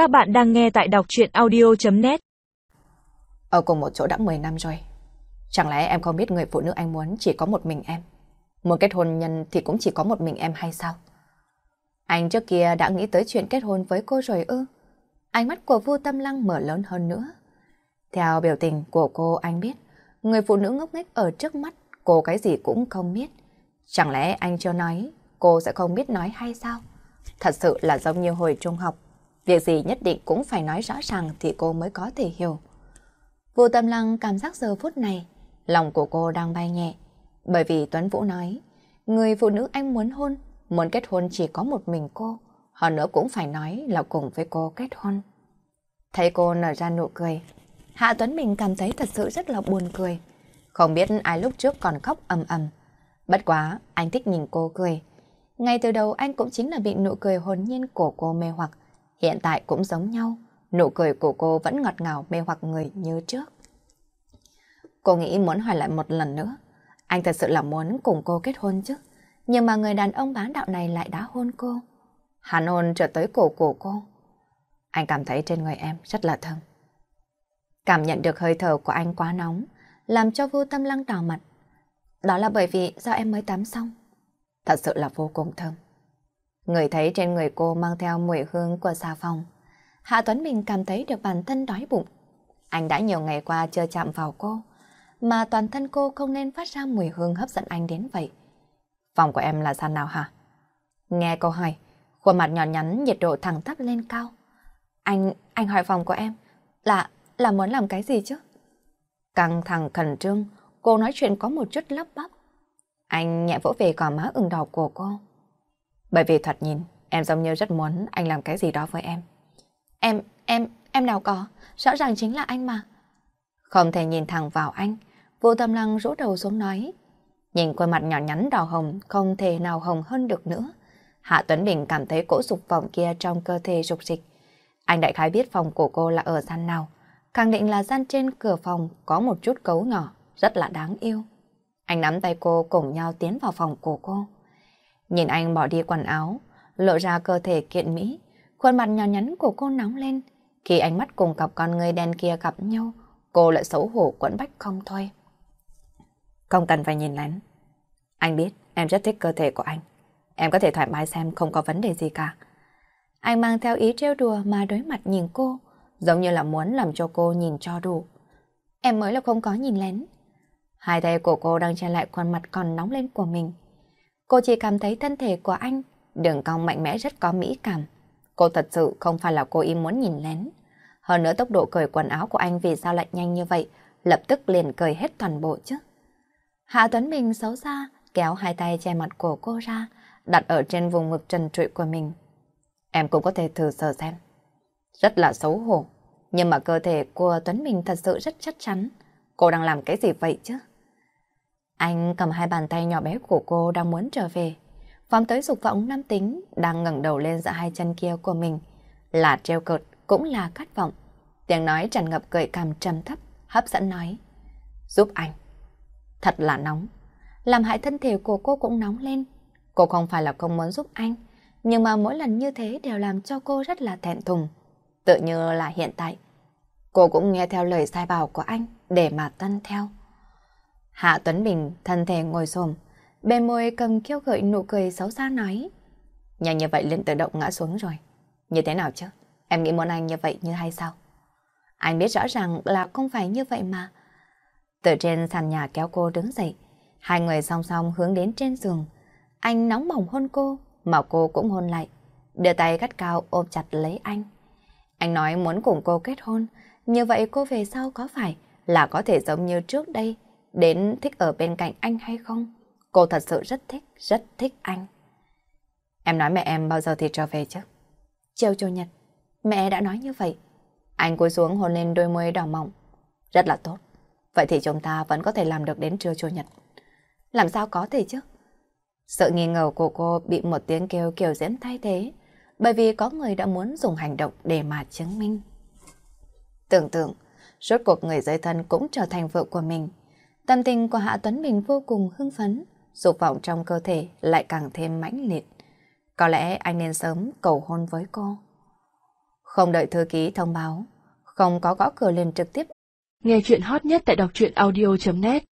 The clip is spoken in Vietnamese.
Các bạn đang nghe tại đọc chuyện audio.net Ở cùng một chỗ đã 10 năm rồi. Chẳng lẽ em không biết người phụ nữ anh muốn chỉ có một mình em? Muốn kết hôn nhân thì cũng chỉ có một mình em hay sao? Anh trước kia đã nghĩ tới chuyện kết hôn với cô rồi ư? Ánh mắt của Vu Tâm Lăng mở lớn hơn nữa. Theo biểu tình của cô anh biết, người phụ nữ ngốc nghếch ở trước mắt, cô cái gì cũng không biết. Chẳng lẽ anh chưa nói, cô sẽ không biết nói hay sao? Thật sự là giống như hồi trung học, việc gì nhất định cũng phải nói rõ ràng thì cô mới có thể hiểu. Vô tâm lăng cảm giác giờ phút này, lòng của cô đang bay nhẹ. Bởi vì Tuấn Vũ nói, người phụ nữ anh muốn hôn, muốn kết hôn chỉ có một mình cô. họ nữa cũng phải nói là cùng với cô kết hôn. Thấy cô nở ra nụ cười, Hạ Tuấn Bình cảm thấy thật sự rất là buồn cười. Không biết ai lúc trước còn khóc ầm ầm. Bất quá, anh thích nhìn cô cười. Ngay từ đầu anh cũng chính là bị nụ cười hồn nhiên của cô mê hoặc. Hiện tại cũng giống nhau, nụ cười của cô vẫn ngọt ngào mê hoặc người như trước. Cô nghĩ muốn hỏi lại một lần nữa. Anh thật sự là muốn cùng cô kết hôn chứ. Nhưng mà người đàn ông bán đạo này lại đã hôn cô. Hắn hôn trở tới cổ của cô. Anh cảm thấy trên người em rất là thơm. Cảm nhận được hơi thở của anh quá nóng, làm cho vô tâm lăng đỏ mặt. Đó là bởi vì do em mới tắm xong. Thật sự là vô cùng thơm. Người thấy trên người cô mang theo mùi hương của xà phòng. Hạ Tuấn Bình cảm thấy được bản thân đói bụng. Anh đã nhiều ngày qua chưa chạm vào cô, mà toàn thân cô không nên phát ra mùi hương hấp dẫn anh đến vậy. Phòng của em là sao nào hả? Nghe câu hỏi, khuôn mặt nhỏ nhắn nhiệt độ thẳng tắp lên cao. Anh, anh hỏi phòng của em, là, là muốn làm cái gì chứ? Căng thẳng khẩn trương, cô nói chuyện có một chút lắp bắp. Anh nhẹ vỗ về gò má ửng đỏ của cô. Bởi vì thoạt nhìn, em giống như rất muốn anh làm cái gì đó với em. Em, em, em nào có, rõ ràng chính là anh mà. Không thể nhìn thẳng vào anh, vô tâm lăng rũ đầu xuống nói. Nhìn khuôn mặt nhỏ nhắn đỏ hồng, không thể nào hồng hơn được nữa. Hạ Tuấn Bình cảm thấy cỗ dục vọng kia trong cơ thể rục rịch. Anh đại khái biết phòng của cô là ở gian nào, khẳng định là gian trên cửa phòng có một chút cấu nhỏ, rất là đáng yêu. Anh nắm tay cô cùng nhau tiến vào phòng của cô. Nhìn anh bỏ đi quần áo, lộ ra cơ thể kiện mỹ, khuôn mặt nhỏ nhắn của cô nóng lên. Khi ánh mắt cùng cặp con người đen kia gặp nhau, cô lại xấu hổ quẫn bách không thôi. Không cần phải nhìn lén. Anh biết em rất thích cơ thể của anh. Em có thể thoải mái xem không có vấn đề gì cả. Anh mang theo ý trêu đùa mà đối mặt nhìn cô, giống như là muốn làm cho cô nhìn cho đủ. Em mới là không có nhìn lén. Hai tay của cô đang che lại khuôn mặt còn nóng lên của mình. Cô chỉ cảm thấy thân thể của anh, đường cong mạnh mẽ rất có mỹ cảm. Cô thật sự không phải là cô ý muốn nhìn lén. Hơn nữa tốc độ cởi quần áo của anh vì sao lại nhanh như vậy, lập tức liền cởi hết toàn bộ chứ. Hạ Tuấn Bình xấu xa, kéo hai tay che mặt của cô ra, đặt ở trên vùng ngực trần trụi của mình. Em cũng có thể thử sờ xem. Rất là xấu hổ, nhưng mà cơ thể của Tuấn Bình thật sự rất chắc chắn. Cô đang làm cái gì vậy chứ? Anh cầm hai bàn tay nhỏ bé của cô đang muốn trở về. Phóng tới dục vọng nam tính đang ngẩng đầu lên giữa hai chân kia của mình. Là treo cợt cũng là khát vọng. Tiếng nói tràn ngập gợi cảm trầm thấp, hấp dẫn nói. Giúp anh. Thật là nóng. Làm hại thân thể của cô cũng nóng lên. Cô không phải là không muốn giúp anh, nhưng mà mỗi lần như thế đều làm cho cô rất là thẹn thùng. Tự như là hiện tại. Cô cũng nghe theo lời sai bảo của anh để mà tuân theo. Hạ Tuấn Bình thân thể ngồi xổm, bên môi cầm kêu gợi nụ cười xấu xa nói. Nhanh như vậy liền tự động ngã xuống rồi. Như thế nào chứ? Em nghĩ muốn anh như vậy như hay sao? Anh biết rõ ràng là không phải như vậy mà. Từ trên sàn nhà kéo cô đứng dậy. Hai người song song hướng đến trên giường. Anh nóng bỏng hôn cô, mà cô cũng hôn lại. Đưa tay gắt cao ôm chặt lấy anh. Anh nói muốn cùng cô kết hôn. Như vậy cô về sau có phải là có thể giống như trước đây đến thích ở bên cạnh anh hay không? Cô thật sự rất thích, rất thích anh. Em nói mẹ em bao giờ thì trở về chứ? Chiều chủ nhật, mẹ đã nói như vậy. Anh cúi xuống hôn lên đôi môi đỏ mỏng. Rất là tốt. Vậy thì chúng ta vẫn có thể làm được đến trưa chủ nhật. Làm sao có thể chứ? Sự nghi ngờ của cô bị một tiếng kêu kiểu diễn thay thế, bởi vì có người đã muốn dùng hành động để mà chứng minh. Tưởng tượng, rốt cuộc người giới thân cũng trở thành vợ của mình. Tâm tình của Hạ Tuấn Bình vô cùng hưng phấn, dục vọng trong cơ thể lại càng thêm mãnh liệt. Có lẽ anh nên sớm cầu hôn với cô. Không đợi thư ký thông báo, không có gõ cửa liền trực tiếp. Nghe chuyện hot nhất tại đọc truyện audio.net